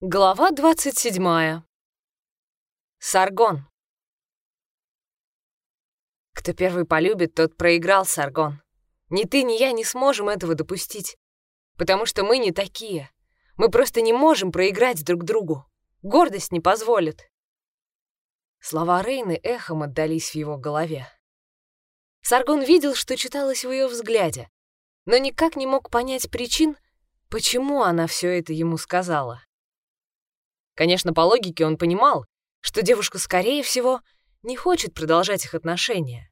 Глава 27. Саргон. Кто первый полюбит, тот проиграл, Саргон. Ни ты, ни я не сможем этого допустить, потому что мы не такие. Мы просто не можем проиграть друг другу. Гордость не позволит. Слова Рейны эхом отдались в его голове. Саргон видел, что читалось в ее взгляде, но никак не мог понять причин, почему она все это ему сказала. Конечно, по логике он понимал, что девушка, скорее всего, не хочет продолжать их отношения,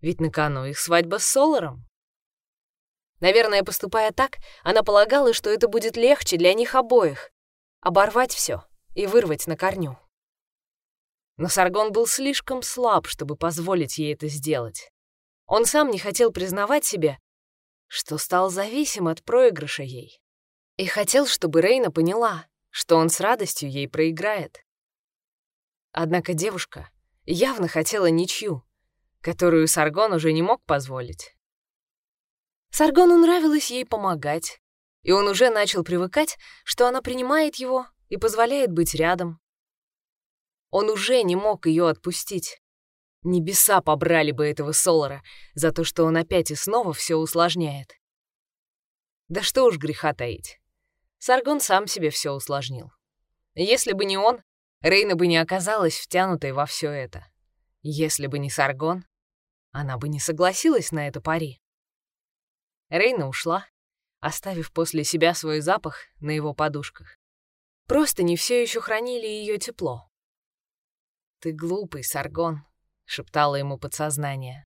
ведь на кону их свадьба с Соларом. Наверное, поступая так, она полагала, что это будет легче для них обоих — оборвать все и вырвать на корню. Но Саргон был слишком слаб, чтобы позволить ей это сделать. Он сам не хотел признавать себе, что стал зависим от проигрыша ей. И хотел, чтобы Рейна поняла, что он с радостью ей проиграет. Однако девушка явно хотела ничью, которую Саргон уже не мог позволить. Саргону нравилось ей помогать, и он уже начал привыкать, что она принимает его и позволяет быть рядом. Он уже не мог ее отпустить. Небеса побрали бы этого Солара за то, что он опять и снова все усложняет. Да что уж греха таить. Саргон сам себе все усложнил. Если бы не он, Рейна бы не оказалась втянутой во все это. Если бы не Саргон, она бы не согласилась на это пари. Рейна ушла, оставив после себя свой запах на его подушках. Просто не все еще хранили ее тепло. «Ты глупый, Саргон», — шептало ему подсознание.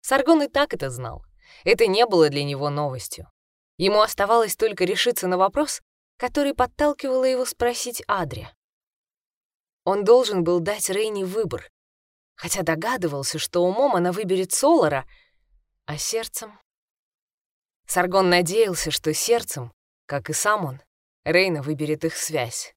Саргон и так это знал. Это не было для него новостью. Ему оставалось только решиться на вопрос, который подталкивало его спросить Адри. Он должен был дать Рейни выбор, хотя догадывался, что умом она выберет Солара, а сердцем... Саргон надеялся, что сердцем, как и сам он, Рейна выберет их связь.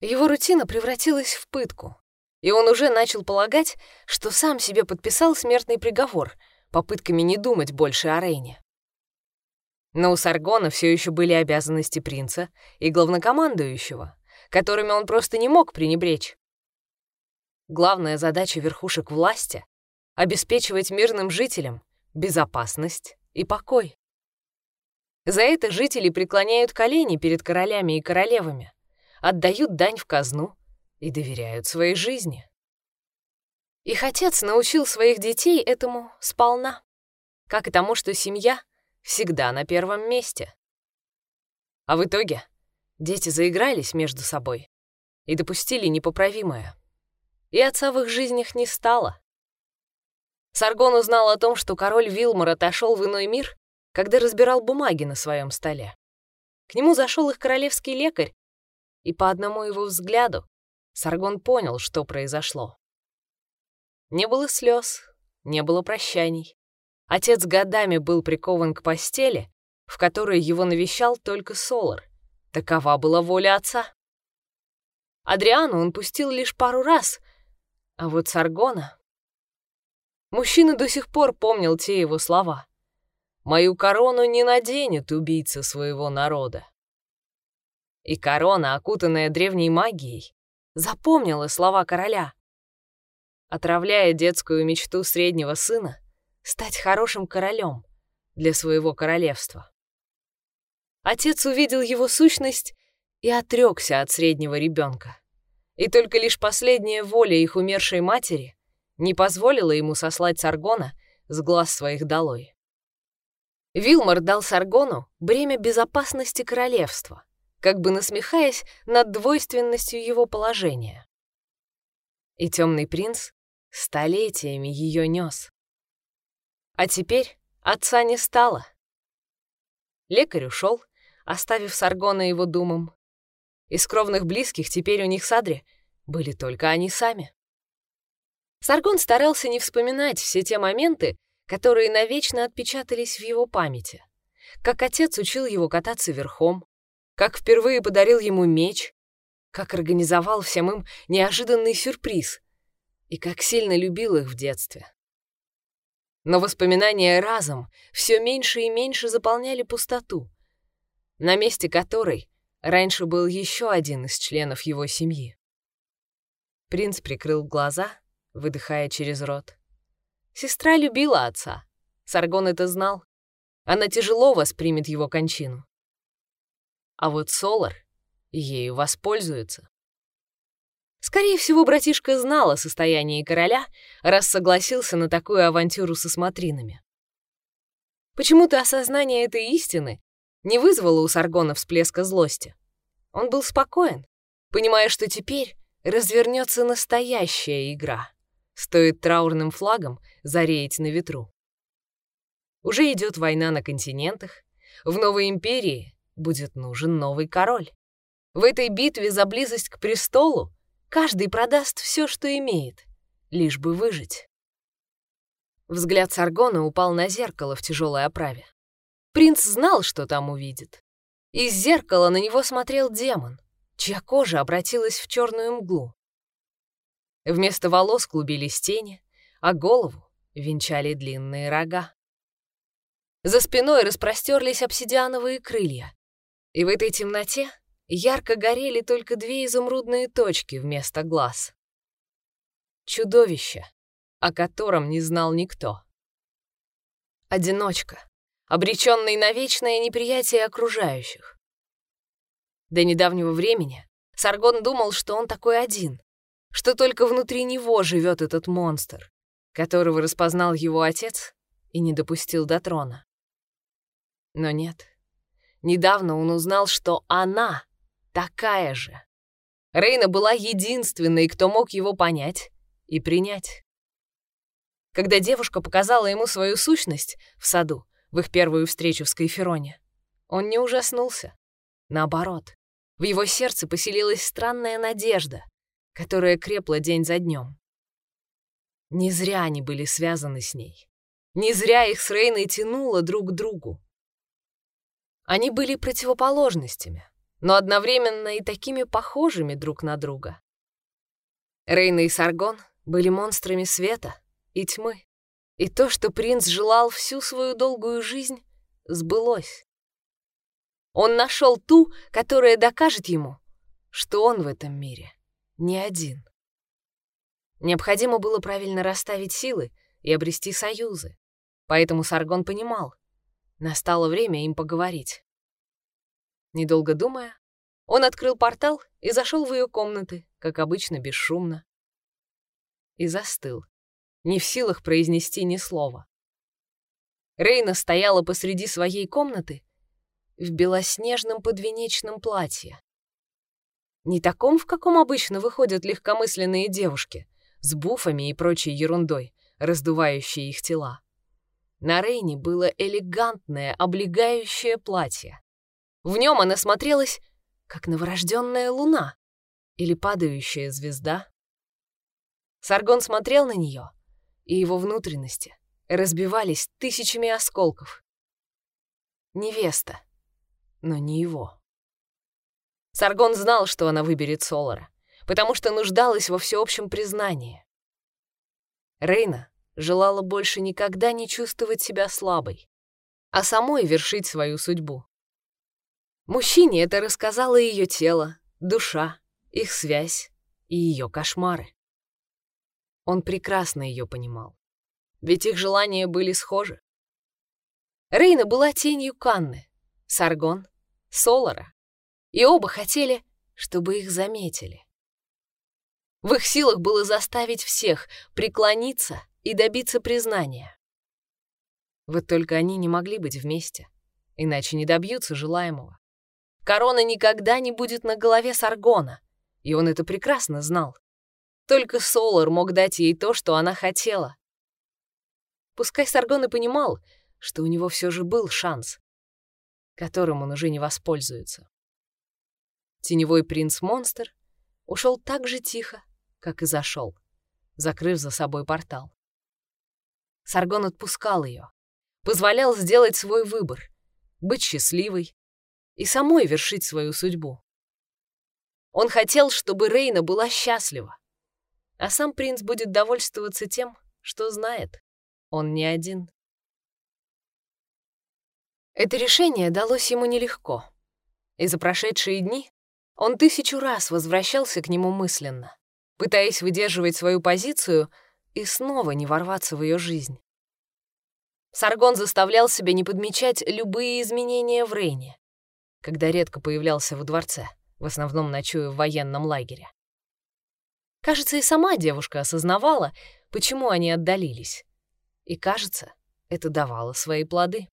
Его рутина превратилась в пытку, и он уже начал полагать, что сам себе подписал смертный приговор — попытками не думать больше о Рейне. Но у Саргона все еще были обязанности принца и главнокомандующего, которыми он просто не мог пренебречь. Главная задача верхушек власти — обеспечивать мирным жителям безопасность и покой. За это жители преклоняют колени перед королями и королевами, отдают дань в казну и доверяют своей жизни. Их отец научил своих детей этому сполна, как и тому, что семья всегда на первом месте. А в итоге дети заигрались между собой и допустили непоправимое. И отца в их жизнях не стало. Саргон узнал о том, что король Вилмор отошел в иной мир, когда разбирал бумаги на своем столе. К нему зашел их королевский лекарь, и по одному его взгляду Саргон понял, что произошло. Не было слез, не было прощаний. Отец годами был прикован к постели, в которой его навещал только Солар. Такова была воля отца. Адриану он пустил лишь пару раз, а вот Саргона... Мужчина до сих пор помнил те его слова. «Мою корону не наденет убийца своего народа». И корона, окутанная древней магией, запомнила слова короля отравляя детскую мечту среднего сына стать хорошим королем для своего королевства. Отец увидел его сущность и отрекся от среднего ребенка. И только лишь последняя воля их умершей матери не позволила ему сослать Саргона с глаз своих долой. Вилмор дал Саргону бремя безопасности королевства, как бы насмехаясь над двойственностью его положения. И темный принц Столетиями ее нес. А теперь отца не стало. Лекарь ушел, оставив Саргона его думам. Из кровных близких теперь у них с Адри были только они сами. Саргон старался не вспоминать все те моменты, которые навечно отпечатались в его памяти. Как отец учил его кататься верхом, как впервые подарил ему меч, как организовал всем им неожиданный сюрприз, и как сильно любил их в детстве. Но воспоминания разом все меньше и меньше заполняли пустоту, на месте которой раньше был еще один из членов его семьи. Принц прикрыл глаза, выдыхая через рот. Сестра любила отца. Саргон это знал. Она тяжело воспримет его кончину. А вот Солар ею воспользуется. Скорее всего, братишка знал о состоянии короля, раз согласился на такую авантюру со смотринами. Почему-то осознание этой истины не вызвало у Саргона всплеска злости. Он был спокоен, понимая, что теперь развернется настоящая игра. Стоит траурным флагом зареять на ветру. Уже идет война на континентах. В новой империи будет нужен новый король. В этой битве за близость к престолу каждый продаст все, что имеет, лишь бы выжить. Взгляд Саргона упал на зеркало в тяжелой оправе. Принц знал, что там увидит. Из зеркала на него смотрел демон, чья кожа обратилась в черную мглу. Вместо волос клубились тени, а голову венчали длинные рога. За спиной распростерлись обсидиановые крылья, и в этой темноте ярко горели только две изумрудные точки вместо глаз. Чудовище, о котором не знал никто. Одиночка, обреченный на вечное неприятие окружающих. До недавнего времени Саргон думал, что он такой один, что только внутри него живет этот монстр, которого распознал его отец и не допустил до трона. Но нет. Недавно он узнал, что она такая же. Рейна была единственной, кто мог его понять и принять. Когда девушка показала ему свою сущность в саду, в их первую встречу в Скайфероне, он не ужаснулся. Наоборот, в его сердце поселилась странная надежда, которая крепла день за днем. Не зря они были связаны с ней. Не зря их с Рейной тянуло друг к другу. Они были противоположностями, но одновременно и такими похожими друг на друга. Рейна и Саргон были монстрами света и тьмы, и то, что принц желал всю свою долгую жизнь, сбылось. Он нашел ту, которая докажет ему, что он в этом мире не один. Необходимо было правильно расставить силы и обрести союзы, поэтому Саргон понимал, Настало время им поговорить. Недолго думая, он открыл портал и зашел в ее комнаты, как обычно, бесшумно. И застыл, не в силах произнести ни слова. Рейна стояла посреди своей комнаты в белоснежном подвенечном платье. Не таком, в каком обычно выходят легкомысленные девушки, с буфами и прочей ерундой, раздувающей их тела. На Рейне было элегантное, облегающее платье. В нем она смотрелась, как новорожденная луна или падающая звезда. Саргон смотрел на нее, и его внутренности разбивались тысячами осколков. Невеста, но не его. Саргон знал, что она выберет Солара, потому что нуждалась во всеобщем признании. Рейна желала больше никогда не чувствовать себя слабой, а самой вершить свою судьбу. Мужчине это рассказало ее тело, душа, их связь и ее кошмары. Он прекрасно ее понимал, ведь их желания были схожи. Рейна была тенью Канны, Саргон — Солара, и оба хотели, чтобы их заметили. В их силах было заставить всех преклониться и добиться признания. Вот только они не могли быть вместе, иначе не добьются желаемого. Корона никогда не будет на голове Саргона, и он это прекрасно знал. Только Солар мог дать ей то, что она хотела. Пускай Саргон и понимал, что у него все же был шанс, которым он уже не воспользуется. Теневой принц-монстр ушел так же тихо, как и зашел, закрыв за собой портал. Саргон отпускал ее, позволял сделать свой выбор, быть счастливой и самой вершить свою судьбу. Он хотел, чтобы Рейна была счастлива, а сам принц будет довольствоваться тем, что знает. Он не один. Это решение далось ему нелегко. И за прошедшие дни он тысячу раз возвращался к нему мысленно, пытаясь выдерживать свою позицию и снова не ворваться в ее жизнь. Саргон заставлял себя не подмечать любые изменения в Рейне, когда редко появлялся во дворце, в основном ночуя в военном лагере. Кажется, и сама девушка осознавала, почему они отдалились. И, кажется, это давало свои плоды.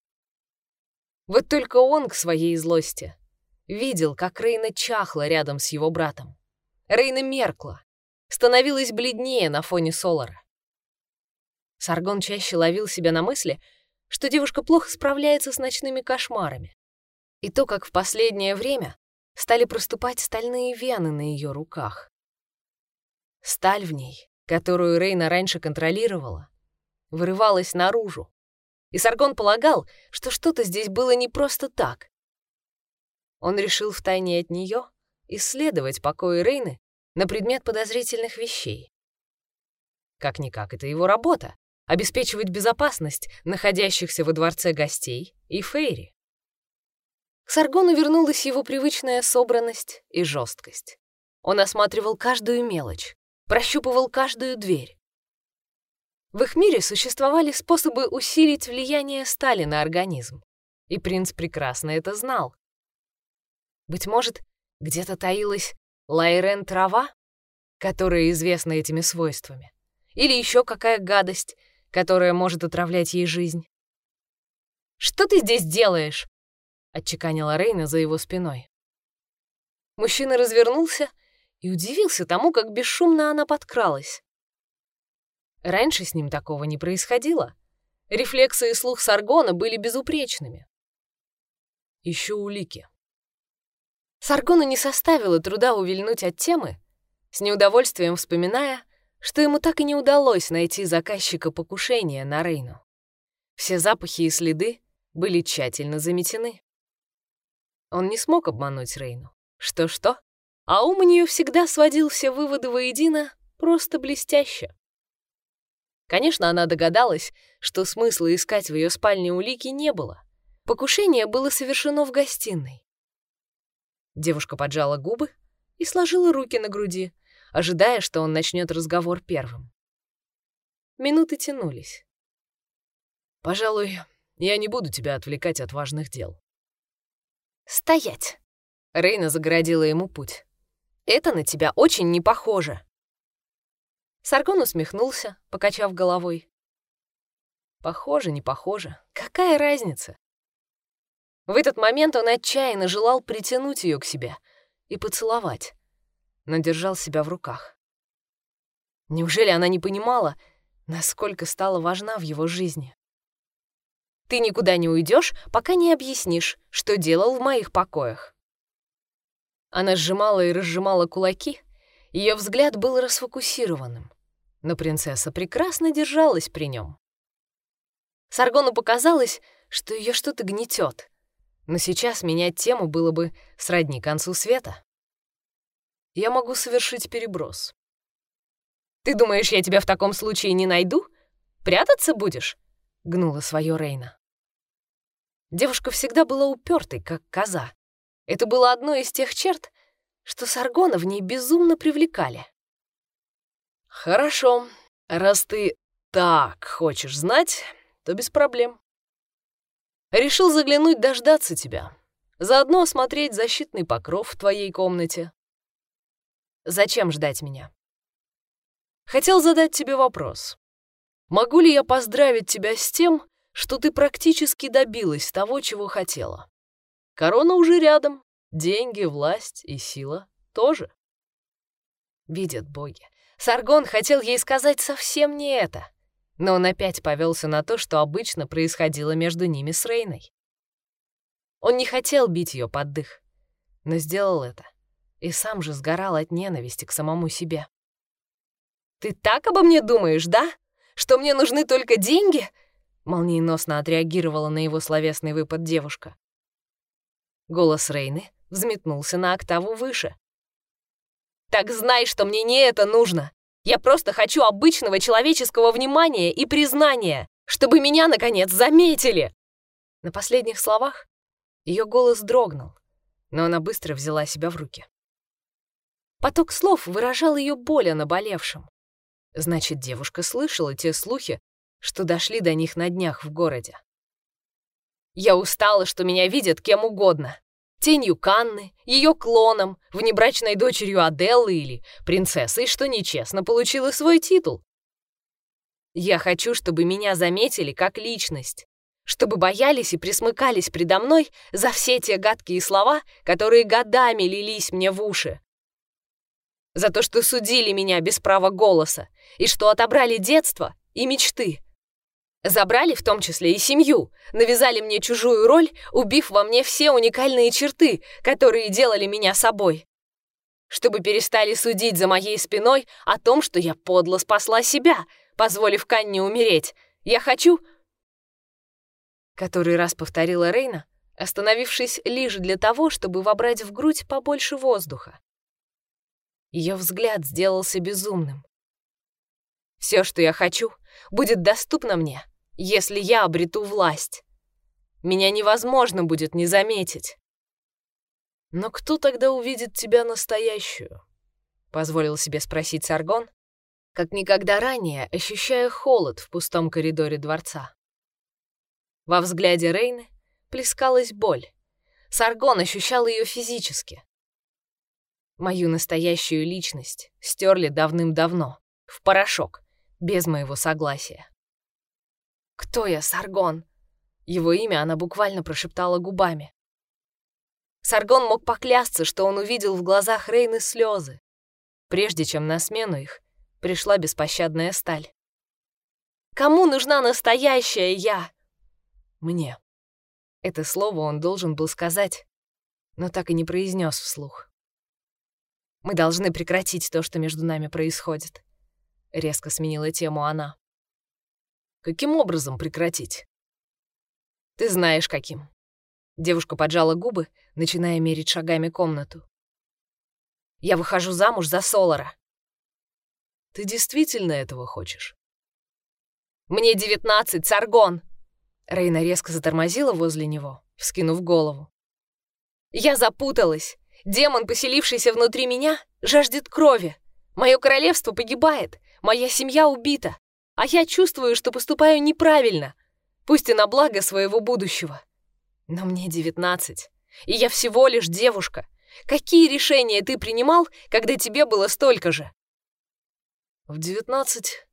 Вот только он к своей злости видел, как Рейна чахла рядом с его братом. Рейна меркла, становилась бледнее на фоне Солара. Саргон чаще ловил себя на мысли, что девушка плохо справляется с ночными кошмарами. И то, как в последнее время стали проступать стальные вены на ее руках. Сталь в ней, которую Рейна раньше контролировала, вырывалась наружу. И Саргон полагал, что что-то здесь было не просто так. Он решил втайне от нее исследовать покои Рейны на предмет подозрительных вещей. Как-никак, это его работа — обеспечивать безопасность находящихся во дворце гостей и Фейри. К Саргону вернулась его привычная собранность и жесткость. Он осматривал каждую мелочь, прощупывал каждую дверь. В их мире существовали способы усилить влияние стали на организм, и принц прекрасно это знал. Быть может, где-то таилась лайрен-трава, которая известна этими свойствами, или еще какая гадость, которая может отравлять ей жизнь. «Что ты здесь делаешь?» — отчеканила Рейна за его спиной. Мужчина развернулся и удивился тому, как бесшумно она подкралась. Раньше с ним такого не происходило. Рефлексы и слух Саргона были безупречными. Еще улики. Саргону не составило труда увильнуть от темы, с неудовольствием вспоминая, что ему так и не удалось найти заказчика покушения на Рейну. Все запахи и следы были тщательно заметены. Он не смог обмануть Рейну. Что-что? А ум у нее всегда сводил все выводы воедино просто блестяще. Конечно, она догадалась, что смысла искать в ее спальне улики не было. Покушение было совершено в гостиной. Девушка поджала губы и сложила руки на груди, ожидая, что он начнет разговор первым. Минуты тянулись. «Пожалуй, я не буду тебя отвлекать от важных дел». «Стоять!» — Рейна загородила ему путь. Это на тебя очень не похоже». Саргон усмехнулся, покачав головой. «Похоже, не похоже. Какая разница?» В этот момент он отчаянно желал притянуть ее к себе и поцеловать, но держал себя в руках. Неужели она не понимала, насколько стала важна в его жизни? «Ты никуда не уйдешь, пока не объяснишь, что делал в моих покоях». Она сжимала и разжимала кулаки, ее взгляд был расфокусированным, но принцесса прекрасно держалась при нем. Саргону показалось, что ее что-то гнетет, но сейчас менять тему было бы сродни концу света. Я могу совершить переброс. «Ты думаешь, я тебя в таком случае не найду? Прятаться будешь?» — гнула свое Рейна. Девушка всегда была упертой, как коза, это было одной из тех черт, что Саргона в ней безумно привлекали. «Хорошо, раз ты так хочешь знать, то без проблем. Решил заглянуть дождаться тебя, заодно осмотреть защитный покров в твоей комнате. Зачем ждать меня? Хотел задать тебе вопрос. Могу ли я поздравить тебя с тем, что ты практически добилась того, чего хотела? Корона уже рядом. Деньги, власть и сила тоже. Видят боги. Саргон хотел ей сказать совсем не это. Но он опять повелся на то, что обычно происходило между ними с Рейной. Он не хотел бить ее под дых, но сделал это. И сам же сгорал от ненависти к самому себе. «Ты так обо мне думаешь, да? Что мне нужны только деньги?» Молниеносно отреагировала на его словесный выпад девушка. Голос Рейны взметнулся на октаву выше. «Так знай, что мне не это нужно. Я просто хочу обычного человеческого внимания и признания, чтобы меня, наконец, заметили!» На последних словах ее голос дрогнул, но она быстро взяла себя в руки. Поток слов выражал ее боль о наболевшем. Значит, девушка слышала те слухи, что дошли до них на днях в городе. Я устала, что меня видят кем угодно. Тенью Канны, ее клоном, внебрачной дочерью Аделлы или принцессой, что нечестно получила свой титул. Я хочу, чтобы меня заметили как личность, чтобы боялись и присмыкались предо мной за все те гадкие слова, которые годами лились мне в уши. За то, что судили меня без права голоса, и что отобрали детство и мечты. Забрали в том числе и семью, навязали мне чужую роль, убив во мне все уникальные черты, которые делали меня собой. Чтобы перестали судить за моей спиной о том, что я подло спасла себя, позволив Канне умереть. Я хочу... Который раз повторила Рейна, остановившись лишь для того, чтобы вобрать в грудь побольше воздуха. Ее взгляд сделался безумным. Все, что я хочу, будет доступно мне, если я обрету власть. Меня невозможно будет не заметить. Но кто тогда увидит тебя настоящую? Позволил себе спросить Саргон, как никогда ранее ощущая холод в пустом коридоре дворца. Во взгляде Рейны плескалась боль. Саргон ощущал ее физически. Мою настоящую личность стерли давным-давно, в порошок, без моего согласия. «Кто я, Саргон?» Его имя она буквально прошептала губами. Саргон мог поклясться, что он увидел в глазах Рейны слезы, прежде чем на смену их пришла беспощадная сталь. «Кому нужна настоящая я?» «Мне». Это слово он должен был сказать, но так и не произнес вслух. «Мы должны прекратить то, что между нами происходит», — резко сменила тему она. Каким образом прекратить? Ты знаешь, каким. Девушка поджала губы, начиная мерить шагами комнату. Я выхожу замуж за Солара. Ты действительно этого хочешь? Мне девятнадцать, Саргон! Рейна резко затормозила возле него, вскинув голову. Я запуталась. Демон, поселившийся внутри меня, жаждет крови. Мое королевство погибает, моя семья убита а я чувствую, что поступаю неправильно, пусть и на благо своего будущего. Но мне девятнадцать, и я всего лишь девушка. Какие решения ты принимал, когда тебе было столько же? В девятнадцать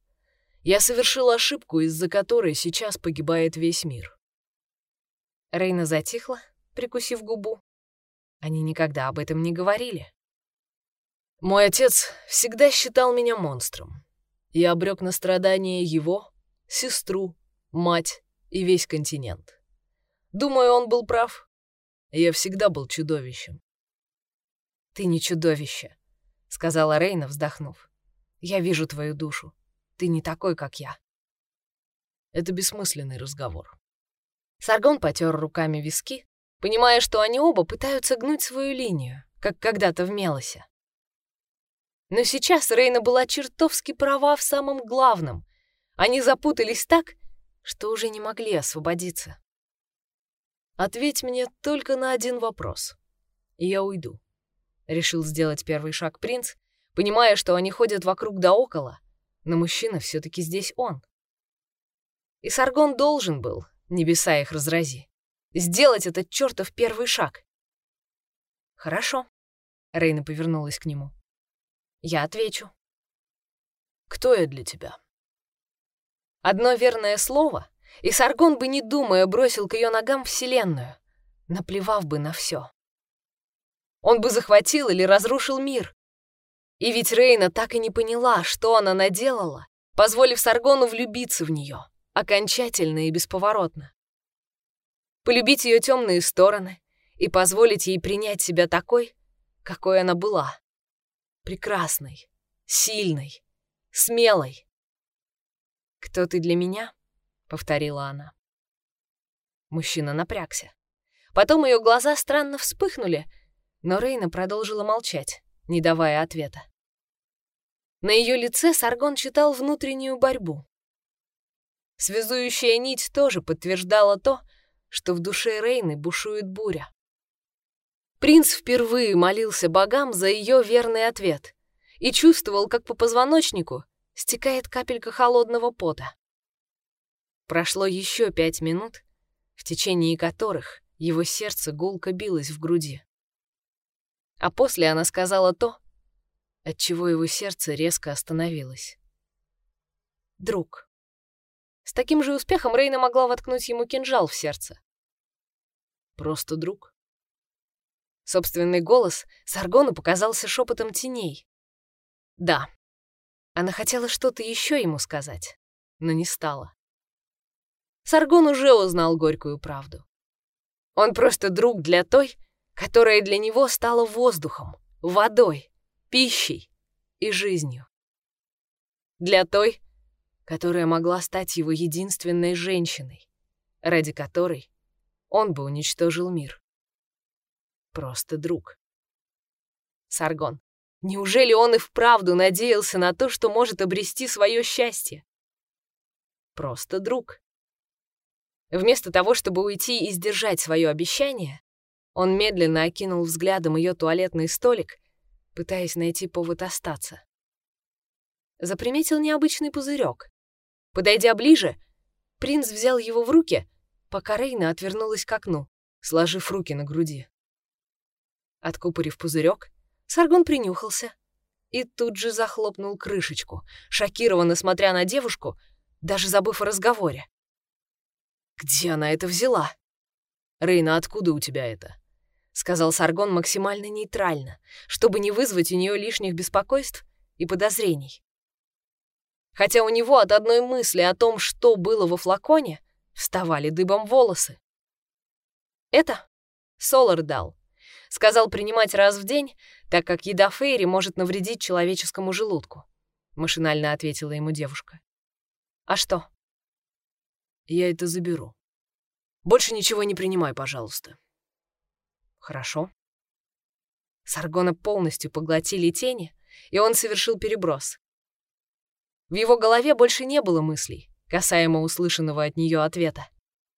я совершил ошибку, из-за которой сейчас погибает весь мир. Рейна затихла, прикусив губу. Они никогда об этом не говорили. Мой отец всегда считал меня монстром и обрек на страдания его, сестру, мать и весь континент. Думаю, он был прав. Я всегда был чудовищем. «Ты не чудовище», — сказала Рейна, вздохнув. «Я вижу твою душу. Ты не такой, как я». Это бессмысленный разговор. Саргон потер руками виски, понимая, что они оба пытаются гнуть свою линию, как когда-то в Мелосе. Но сейчас Рейна была чертовски права в самом главном. Они запутались так, что уже не могли освободиться. «Ответь мне только на один вопрос, и я уйду», — решил сделать первый шаг принц, понимая, что они ходят вокруг да около, но мужчина все таки здесь он. И Саргон должен был, небеса их разрази, сделать этот чертов первый шаг. «Хорошо», — Рейна повернулась к нему. Я отвечу. Кто я для тебя? Одно верное слово, и Саргон бы, не думая, бросил к ее ногам Вселенную, наплевав бы на все. Он бы захватил или разрушил мир. И ведь Рейна так и не поняла, что она наделала, позволив Саргону влюбиться в нее, окончательно и бесповоротно. Полюбить ее темные стороны и позволить ей принять себя такой, какой она была прекрасной, сильной, смелой. «Кто ты для меня?» — повторила она. Мужчина напрягся. Потом ее глаза странно вспыхнули, но Рейна продолжила молчать, не давая ответа. На ее лице Саргон читал внутреннюю борьбу. Связующая нить тоже подтверждала то, что в душе Рейны бушует буря. Принц впервые молился богам за ее верный ответ и чувствовал, как по позвоночнику стекает капелька холодного пота. Прошло еще пять минут, в течение которых его сердце гулко билось в груди. А после она сказала то, от чего его сердце резко остановилось. «Друг». С таким же успехом Рейна могла воткнуть ему кинжал в сердце. «Просто друг». Собственный голос Саргону показался шепотом теней. Да, она хотела что-то еще ему сказать, но не стала. Саргон уже узнал горькую правду. Он просто друг для той, которая для него стала воздухом, водой, пищей и жизнью. Для той, которая могла стать его единственной женщиной, ради которой он бы уничтожил мир. Просто друг. Саргон, неужели он и вправду надеялся на то, что может обрести свое счастье? Просто друг. Вместо того, чтобы уйти и сдержать свое обещание, он медленно окинул взглядом ее туалетный столик, пытаясь найти повод остаться. Заприметил необычный пузырек. Подойдя ближе, принц взял его в руки, пока Рейна отвернулась к окну, сложив руки на груди. Откупорив пузырек, Саргон принюхался и тут же захлопнул крышечку, шокированно смотря на девушку, даже забыв о разговоре. Где она это взяла? Рейна, откуда у тебя это? Сказал Саргон максимально нейтрально, чтобы не вызвать у нее лишних беспокойств и подозрений. Хотя у него от одной мысли о том, что было во флаконе, вставали дыбом волосы. Это Солар дал. Сказал принимать раз в день, так как еда Фейри может навредить человеческому желудку. Машинально ответила ему девушка. А что? Я это заберу. Больше ничего не принимай, пожалуйста. Хорошо. Саргона полностью поглотили тени, и он совершил переброс. В его голове больше не было мыслей, касаемо услышанного от нее ответа.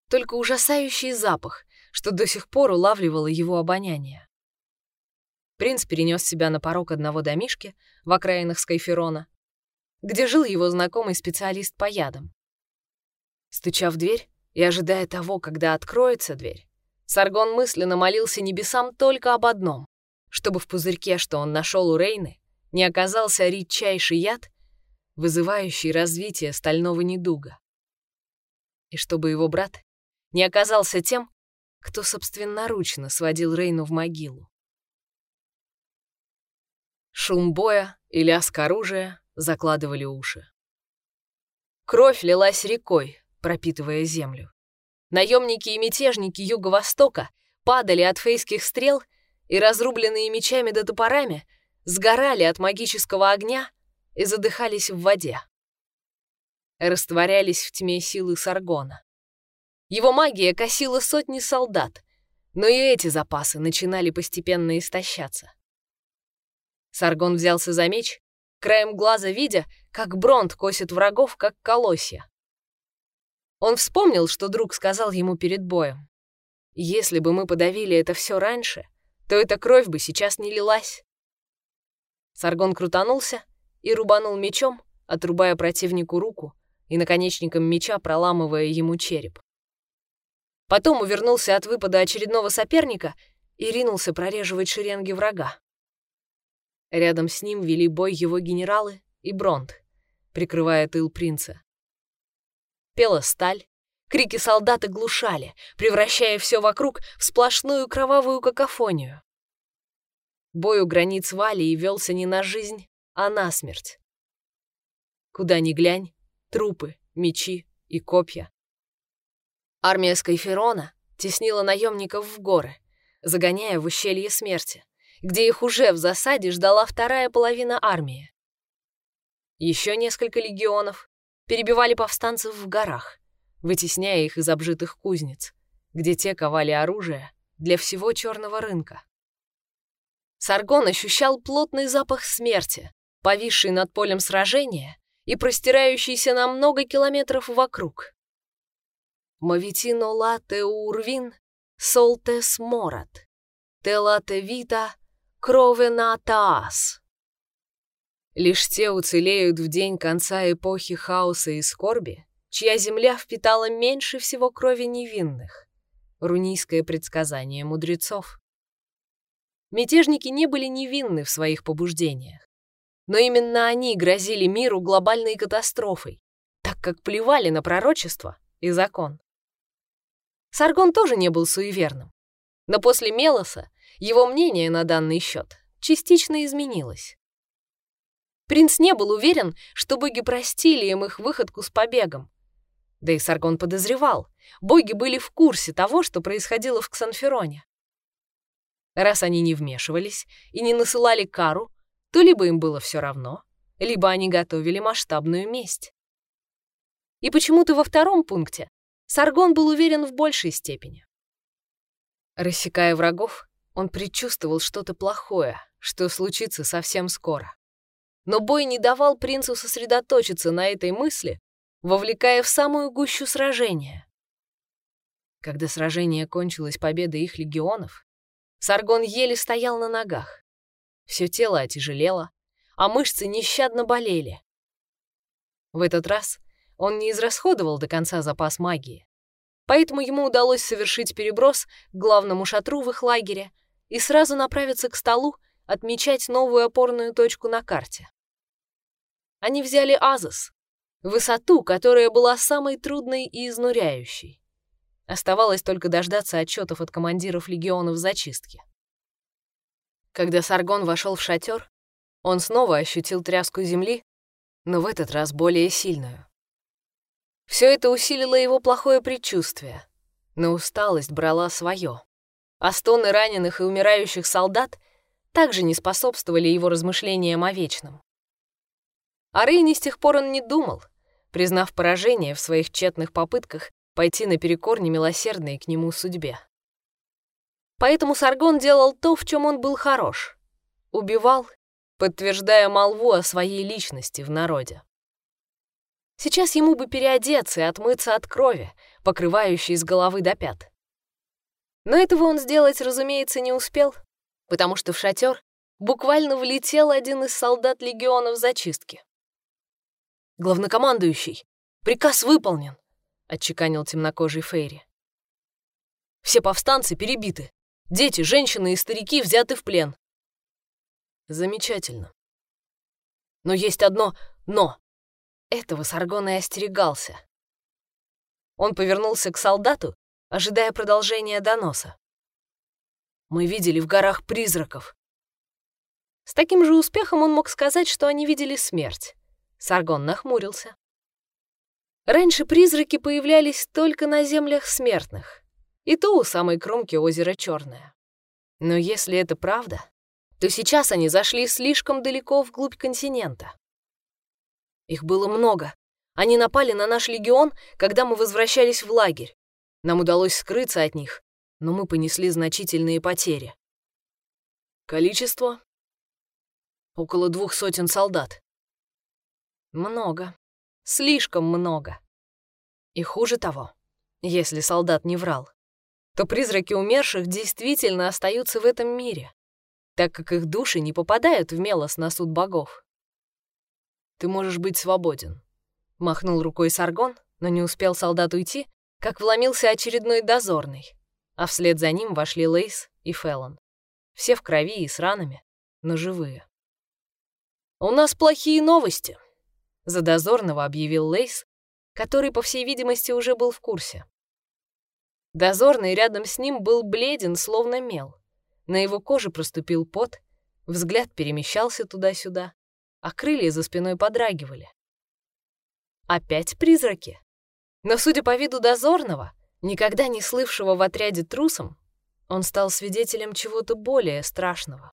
Только ужасающий запах, что до сих пор улавливало его обоняние. Принц перенес себя на порог одного домишки в окраинах Скайферона, где жил его знакомый специалист по ядам. Стуча в дверь и ожидая того, когда откроется дверь, Саргон мысленно молился небесам только об одном, чтобы в пузырьке, что он нашел у Рейны, не оказался редчайший яд, вызывающий развитие стального недуга. И чтобы его брат не оказался тем, кто собственноручно сводил Рейну в могилу. Шум боя и лязг оружия закладывали уши. Кровь лилась рекой, пропитывая землю. Наемники и мятежники Юго-Востока падали от фейских стрел и, разрубленные мечами да топорами, сгорали от магического огня и задыхались в воде. Растворялись в тьме силы Саргона. Его магия косила сотни солдат, но и эти запасы начинали постепенно истощаться. Саргон взялся за меч, краем глаза видя, как Бронт косит врагов, как колосья. Он вспомнил, что друг сказал ему перед боем. «Если бы мы подавили это все раньше, то эта кровь бы сейчас не лилась». Саргон крутанулся и рубанул мечом, отрубая противнику руку и наконечником меча проламывая ему череп. Потом увернулся от выпада очередного соперника и ринулся прореживать шеренги врага. Рядом с ним вели бой его генералы и Бронт, прикрывая тыл принца. Пела сталь, крики солдат глушали, превращая все вокруг в сплошную кровавую какофонию. Бой у границ Валии велся не на жизнь, а на смерть. Куда ни глянь, трупы, мечи и копья. Армия Скайферона теснила наемников в горы, загоняя в ущелье смерти, где их уже в засаде ждала вторая половина армии. Еще несколько легионов перебивали повстанцев в горах, вытесняя их из обжитых кузнец, где те ковали оружие для всего черного рынка. Саргон ощущал плотный запах смерти, повисший над полем сражения и простирающийся на много километров вокруг. Мавитино лате урвин солтес морат. телате вита кровенатаас. Лишь те уцелеют в день конца эпохи хаоса и скорби, чья земля впитала меньше всего крови невинных. Рунийское предсказание мудрецов. Мятежники не были невинны в своих побуждениях. Но именно они грозили миру глобальной катастрофой, так как плевали на пророчество и закон. Саргон тоже не был суеверным, но после Мелоса его мнение на данный счет частично изменилось. Принц не был уверен, что боги простили им их выходку с побегом. Да и Саргон подозревал, боги были в курсе того, что происходило в Ксанфероне. Раз они не вмешивались и не насылали кару, то либо им было все равно, либо они готовили масштабную месть. И почему-то во втором пункте Саргон был уверен в большей степени. Рассекая врагов, он предчувствовал что-то плохое, что случится совсем скоро. Но бой не давал принцу сосредоточиться на этой мысли, вовлекая в самую гущу сражения. Когда сражение кончилось победой их легионов, Саргон еле стоял на ногах. Все тело отяжелело, а мышцы нещадно болели. В этот раз он не израсходовал до конца запас магии, поэтому ему удалось совершить переброс к главному шатру в их лагере и сразу направиться к столу, отмечать новую опорную точку на карте. Они взяли Азос, высоту, которая была самой трудной и изнуряющей. Оставалось только дождаться отчетов от командиров легионов зачистки. Когда Саргон вошел в шатер, он снова ощутил тряску земли, но в этот раз более сильную. Все это усилило его плохое предчувствие, но усталость брала свое. А стоны раненых и умирающих солдат также не способствовали его размышлениям о вечном. О Рейне с тех пор он не думал, признав поражение в своих тщетных попытках пойти наперекор немилосердной к нему судьбе. Поэтому Саргон делал то, в чем он был хорош. Убивал, подтверждая молву о своей личности в народе. Сейчас ему бы переодеться и отмыться от крови, покрывающей с головы до пят. Но этого он сделать, разумеется, не успел, потому что в шатер буквально влетел один из солдат легионов зачистки. «Главнокомандующий, приказ выполнен!» — отчеканил темнокожий Фейри. «Все повстанцы перебиты. Дети, женщины и старики взяты в плен». «Замечательно. Но есть одно «но». Этого Саргон и остерегался. Он повернулся к солдату, ожидая продолжения доноса. «Мы видели в горах призраков». С таким же успехом он мог сказать, что они видели смерть. Саргон нахмурился. Раньше призраки появлялись только на землях смертных, и то у самой кромки озера Черное. Но если это правда, то сейчас они зашли слишком далеко вглубь континента. Их было много. Они напали на наш легион, когда мы возвращались в лагерь. Нам удалось скрыться от них, но мы понесли значительные потери. Количество? Около двух сотен солдат. Много. Слишком много. И хуже того, если солдат не врал, то призраки умерших действительно остаются в этом мире, так как их души не попадают в Мелос на суд богов. «Ты можешь быть свободен», — махнул рукой Саргон, но не успел солдат уйти, как вломился очередной дозорный, а вслед за ним вошли Лейс и Феллон. Все в крови и с ранами, но живые. «У нас плохие новости», за дозорного объявил Лейс, который, по всей видимости, уже был в курсе. Дозорный рядом с ним был бледен, словно мел. На его коже проступил пот, взгляд перемещался туда-сюда, а крылья за спиной подрагивали. Опять призраки. Но, судя по виду дозорного, никогда не слывшего в отряде трусом, он стал свидетелем чего-то более страшного.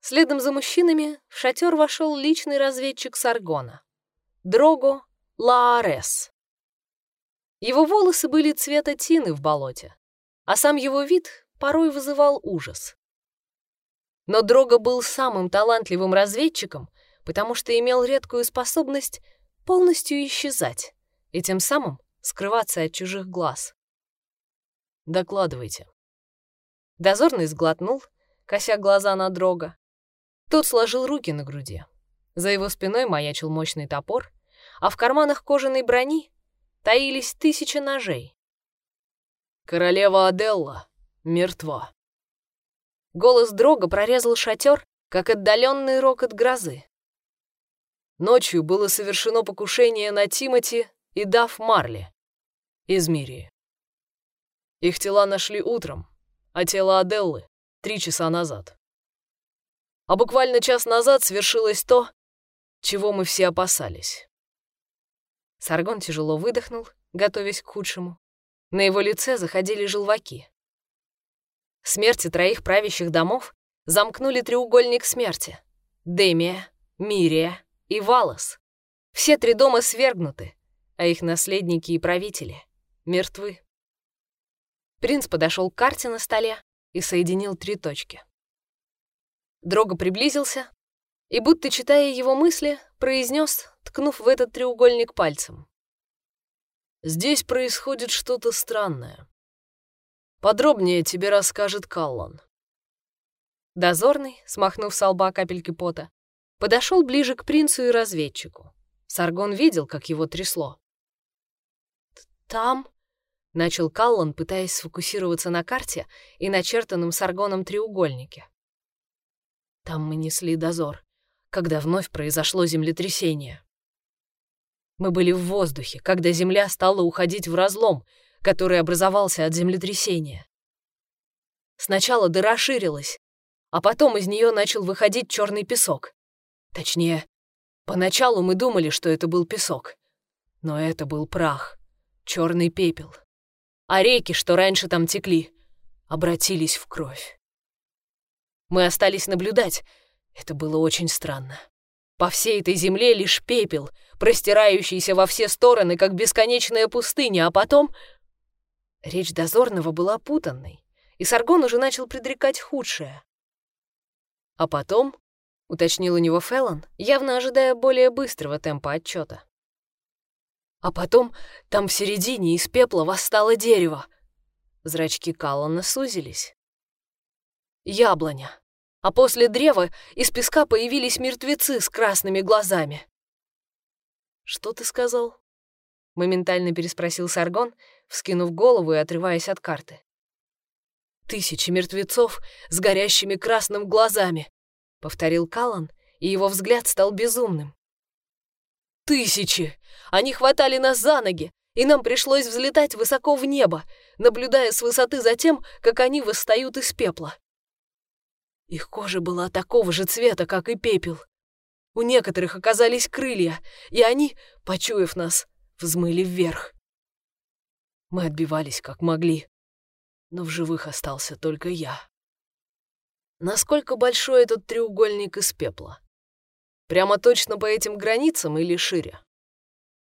Следом за мужчинами в шатер вошел личный разведчик Саргона — Дрого Лаарес. Его волосы были цвета тины в болоте, а сам его вид порой вызывал ужас. Но Дрого был самым талантливым разведчиком, потому что имел редкую способность полностью исчезать и тем самым скрываться от чужих глаз. «Докладывайте», Дозорный сглотнул, кося глаза на дрога. Тот сложил руки на груди. За его спиной маячил мощный топор, а в карманах кожаной брони таились тысячи ножей. «Королева Аделла мертва». Голос Дрога прорезал шатер, как отдаленный рокот грозы. Ночью было совершено покушение на Тимати и Дав Марли из Мирии. Их тела нашли утром, а тело Аделлы — три часа назад. А буквально час назад свершилось то, чего мы все опасались. Саргон тяжело выдохнул, готовясь к худшему. На его лице заходили желваки. Смерти троих правящих домов замкнули треугольник смерти. Демия, Мирия и Валас. Все три дома свергнуты, а их наследники и правители мертвы. Принц подошел к карте на столе и соединил три точки. Дрога приблизился и, будто читая его мысли, произнес, ткнув в этот треугольник пальцем. «Здесь происходит что-то странное. Подробнее тебе расскажет Каллан». Дозорный, смахнув с лба капельки пота, подошел ближе к принцу и разведчику. Саргон видел, как его трясло. «Там...» — начал Каллан, пытаясь сфокусироваться на карте и начертанном Саргоном треугольнике. Там мы несли дозор, когда вновь произошло землетрясение. Мы были в воздухе, когда земля стала уходить в разлом, который образовался от землетрясения. Сначала дыра ширилась, а потом из нее начал выходить черный песок. Точнее, поначалу мы думали, что это был песок, но это был прах, черный пепел. А реки, что раньше там текли, обратились в кровь. Мы остались наблюдать. Это было очень странно. По всей этой земле лишь пепел, простирающийся во все стороны, как бесконечная пустыня, а потом... Речь дозорного была путанной, и Саргон уже начал предрекать худшее. А потом, — уточнил у него Феллон, явно ожидая более быстрого темпа отчета. А потом там в середине из пепла восстало дерево. Зрачки Каллана сузились. Яблоня а после древа из песка появились мертвецы с красными глазами. «Что ты сказал?» — моментально переспросил Саргон, вскинув голову и отрываясь от карты. «Тысячи мертвецов с горящими красным глазами», — повторил Калан, и его взгляд стал безумным. «Тысячи! Они хватали нас за ноги, и нам пришлось взлетать высоко в небо, наблюдая с высоты за тем, как они восстают из пепла. Их кожа была такого же цвета, как и пепел. У некоторых оказались крылья, и они, почуяв нас, взмыли вверх. Мы отбивались как могли, но в живых остался только я. Насколько большой этот треугольник из пепла? Прямо точно по этим границам или шире?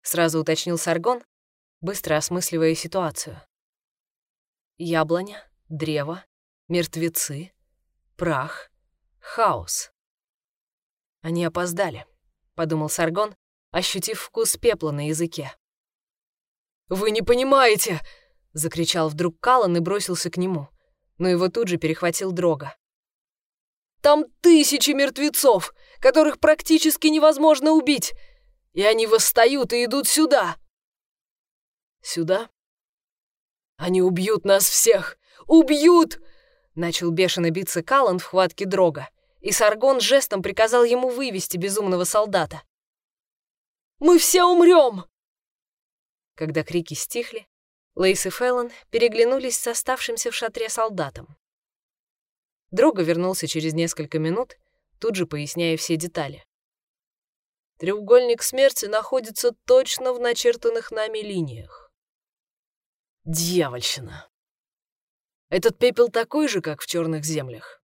Сразу уточнил Саргон, быстро осмысливая ситуацию. Яблоня, древо, мертвецы, прах, хаос. Они опоздали, подумал Саргон, ощутив вкус пепла на языке. «Вы не понимаете!» — закричал вдруг Калан и бросился к нему, но его тут же перехватил Дрога. «Там тысячи мертвецов, которых практически невозможно убить, и они восстают и идут сюда!» «Сюда? Они убьют нас всех! Убьют!» Начал бешено биться Калан в хватке дрога, и Саргон жестом приказал ему вывести безумного солдата. «Мы все умрем!» Когда крики стихли, Лейс и Феллон переглянулись с оставшимся в шатре солдатом. Дрога вернулся через несколько минут, тут же поясняя все детали. Треугольник смерти находится точно в начертанных нами линиях. Дьявольщина. Этот пепел такой же, как в черных землях.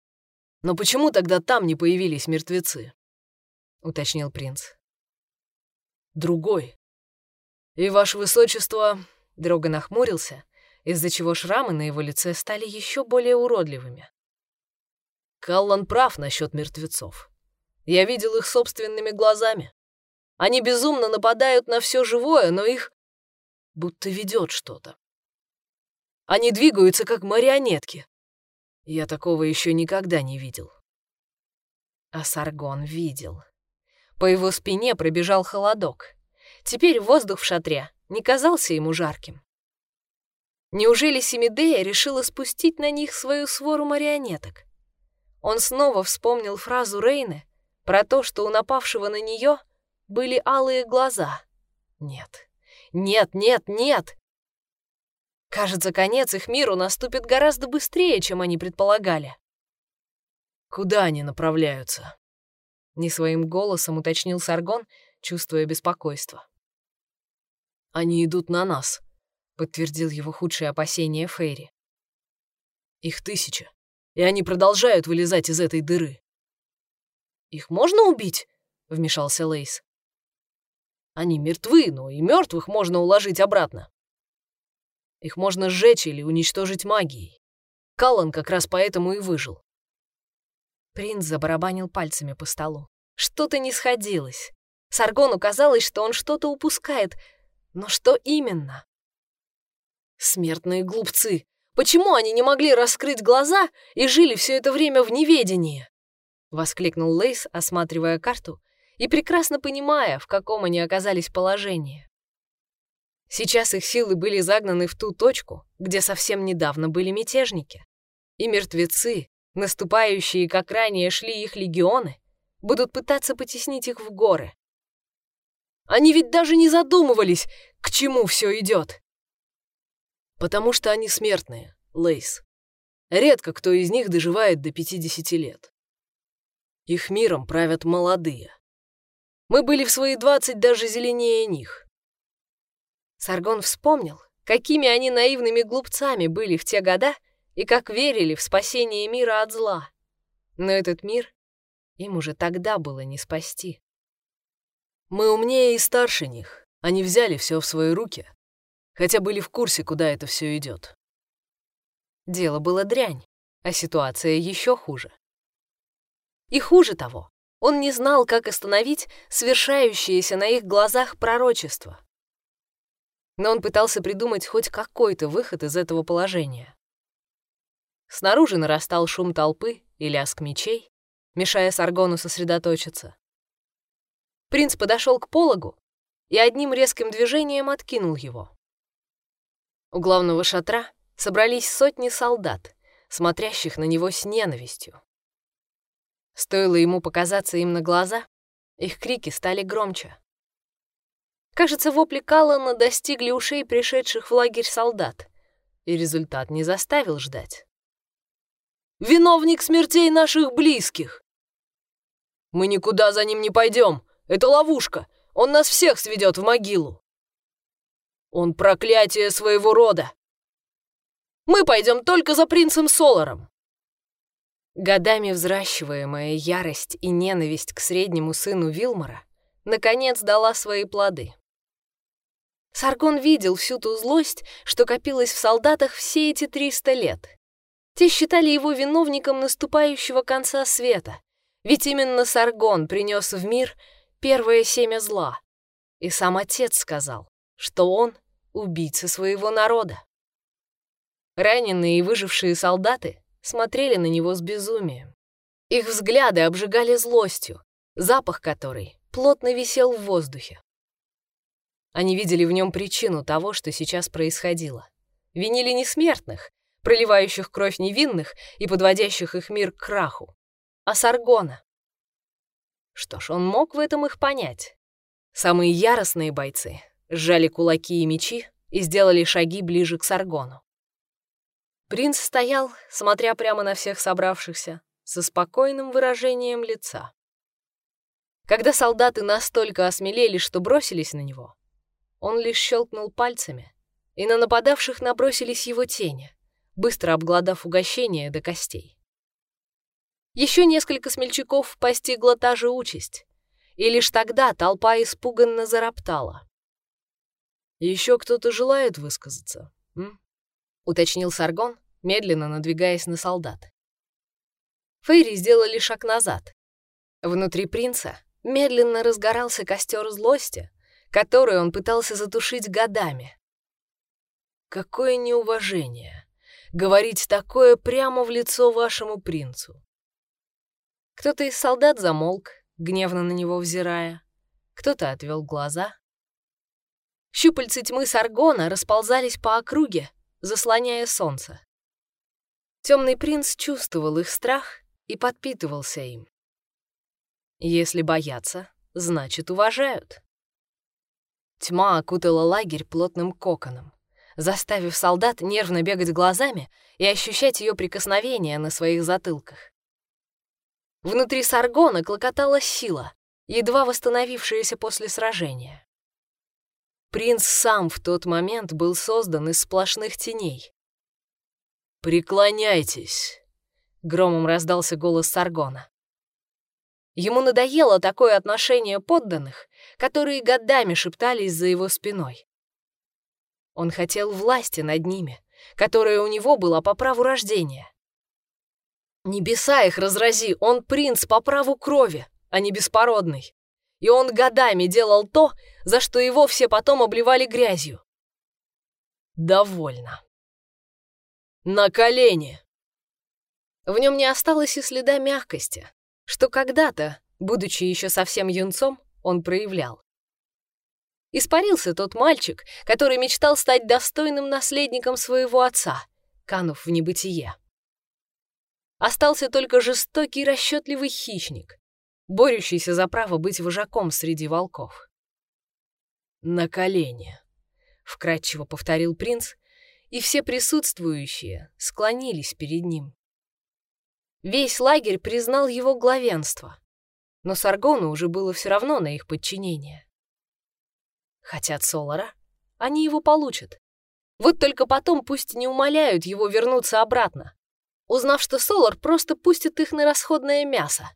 Но почему тогда там не появились мертвецы? Уточнил принц. Другой. И, ваше высочество, Дрога нахмурился, из-за чего шрамы на его лице стали еще более уродливыми. Каллан прав насчет мертвецов. Я видел их собственными глазами. Они безумно нападают на все живое, но их будто ведет что-то. Они двигаются, как марионетки. Я такого еще никогда не видел. А Саргон видел. По его спине пробежал холодок. Теперь воздух в шатре не казался ему жарким. Неужели Семидея решила спустить на них свою свору марионеток? Он снова вспомнил фразу Рейны про то, что у напавшего на нее были алые глаза. Нет, нет, нет, нет! Кажется, конец их миру наступит гораздо быстрее, чем они предполагали. Куда они направляются? Не своим голосом уточнил Саргон, чувствуя беспокойство. Они идут на нас, подтвердил его худшие опасения Фейри. Их тысяча, и они продолжают вылезать из этой дыры. Их можно убить? вмешался Лейс. Они мертвы, но и мертвых можно уложить обратно. Их можно сжечь или уничтожить магией. Каллан как раз поэтому и выжил. Принц забарабанил пальцами по столу. Что-то не сходилось. Саргону казалось, что он что-то упускает. Но что именно? Смертные глупцы! Почему они не могли раскрыть глаза и жили все это время в неведении? Воскликнул Лейс, осматривая карту и прекрасно понимая, в каком они оказались положении. Сейчас их силы были загнаны в ту точку, где совсем недавно были мятежники. И мертвецы, наступающие, как ранее шли их легионы, будут пытаться потеснить их в горы. Они ведь даже не задумывались, к чему все идет. Потому что они смертные, Лейс. Редко кто из них доживает до 50 лет. Их миром правят молодые. Мы были в свои 20 даже зеленее них. Саргон вспомнил, какими они наивными глупцами были в те года и как верили в спасение мира от зла. Но этот мир им уже тогда было не спасти. Мы умнее и старше них. Они взяли все в свои руки, хотя были в курсе, куда это все идет. Дело было дрянь, а ситуация еще хуже. И хуже того, он не знал, как остановить совершающееся на их глазах пророчество но он пытался придумать хоть какой-то выход из этого положения. Снаружи нарастал шум толпы и лязг мечей, мешая Саргону сосредоточиться. Принц подошел к пологу и одним резким движением откинул его. У главного шатра собрались сотни солдат, смотрящих на него с ненавистью. Стоило ему показаться им на глаза, их крики стали громче. Кажется, вопли Каллана достигли ушей пришедших в лагерь солдат, и результат не заставил ждать. «Виновник смертей наших близких!» «Мы никуда за ним не пойдем! Это ловушка! Он нас всех сведет в могилу!» «Он проклятие своего рода!» «Мы пойдем только за принцем Соларом!» Годами взращиваемая ярость и ненависть к среднему сыну Вилмора наконец дала свои плоды. Саргон видел всю ту злость, что копилась в солдатах все эти триста лет. Те считали его виновником наступающего конца света, ведь именно Саргон принес в мир первое семя зла. И сам отец сказал, что он — убийца своего народа. Раненые и выжившие солдаты смотрели на него с безумием. Их взгляды обжигали злостью, запах которой плотно висел в воздухе. Они видели в нем причину того, что сейчас происходило. Винили не смертных, проливающих кровь невинных и подводящих их мир к краху, а Саргона. Что ж, он мог в этом их понять. Самые яростные бойцы сжали кулаки и мечи и сделали шаги ближе к Саргону. Принц стоял, смотря прямо на всех собравшихся, со спокойным выражением лица. Когда солдаты настолько осмелели, что бросились на него, он лишь щелкнул пальцами, и на нападавших набросились его тени, быстро обглодав угощение до костей. Еще несколько смельчаков постигла та же участь, и лишь тогда толпа испуганно зароптала. «Еще кто-то желает высказаться?» м? — уточнил Саргон, медленно надвигаясь на солдат. Фейри сделали шаг назад. Внутри принца медленно разгорался костер злости, которую он пытался затушить годами. Какое неуважение! говорить такое прямо в лицо вашему принцу?» Кто-то из солдат замолк, гневно на него взирая. Кто-то отвел глаза. Щупальцы тьмы Саргона расползались по округе, заслоняя солнце. Темный принц чувствовал их страх и подпитывался им. Если боятся, значит, уважают. Тьма окутала лагерь плотным коконом, заставив солдат нервно бегать глазами и ощущать ее прикосновение на своих затылках. Внутри Саргона клокотала сила, едва восстановившаяся после сражения. Принц сам в тот момент был создан из сплошных теней. «Преклоняйтесь!» — громом раздался голос Саргона. Ему надоело такое отношение подданных, которые годами шептались за его спиной. Он хотел власти над ними, которая у него была по праву рождения. Небеса их разрази, он принц по праву крови, а не беспородный. И он годами делал то, за что его все потом обливали грязью. Довольно. На колени! В нем не осталось и следа мягкости, что когда-то, будучи еще совсем юнцом, он проявлял. Испарился тот мальчик, который мечтал стать достойным наследником своего отца, канув в небытие. Остался только жестокий расчетливый хищник, борющийся за право быть вожаком среди волков. «На колени», — вкратчиво повторил принц, и все присутствующие склонились перед ним. Весь лагерь признал его главенство, но Саргону уже было все равно на их подчинение. Хотят Солара, они его получат. Вот только потом пусть не умоляют его вернуться обратно, узнав, что Солар просто пустит их на расходное мясо,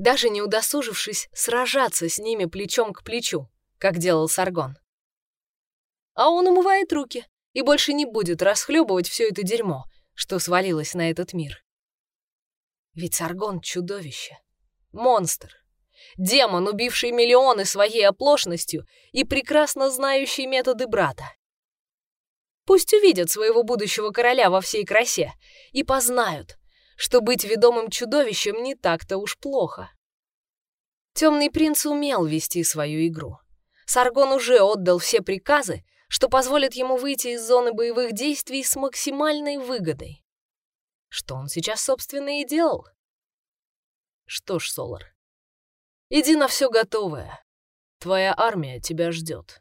даже не удосужившись сражаться с ними плечом к плечу, как делал Саргон. А он умывает руки и больше не будет расхлебывать все это дерьмо, что свалилось на этот мир. Ведь Саргон — чудовище, монстр, демон, убивший миллионы своей оплошностью и прекрасно знающий методы брата. Пусть увидят своего будущего короля во всей красе и познают, что быть ведомым чудовищем не так-то уж плохо. Темный принц умел вести свою игру. Саргон уже отдал все приказы, что позволит ему выйти из зоны боевых действий с максимальной выгодой. Что он сейчас, собственно, и делал. Что ж, Солар, иди на все готовое. Твоя армия тебя ждет.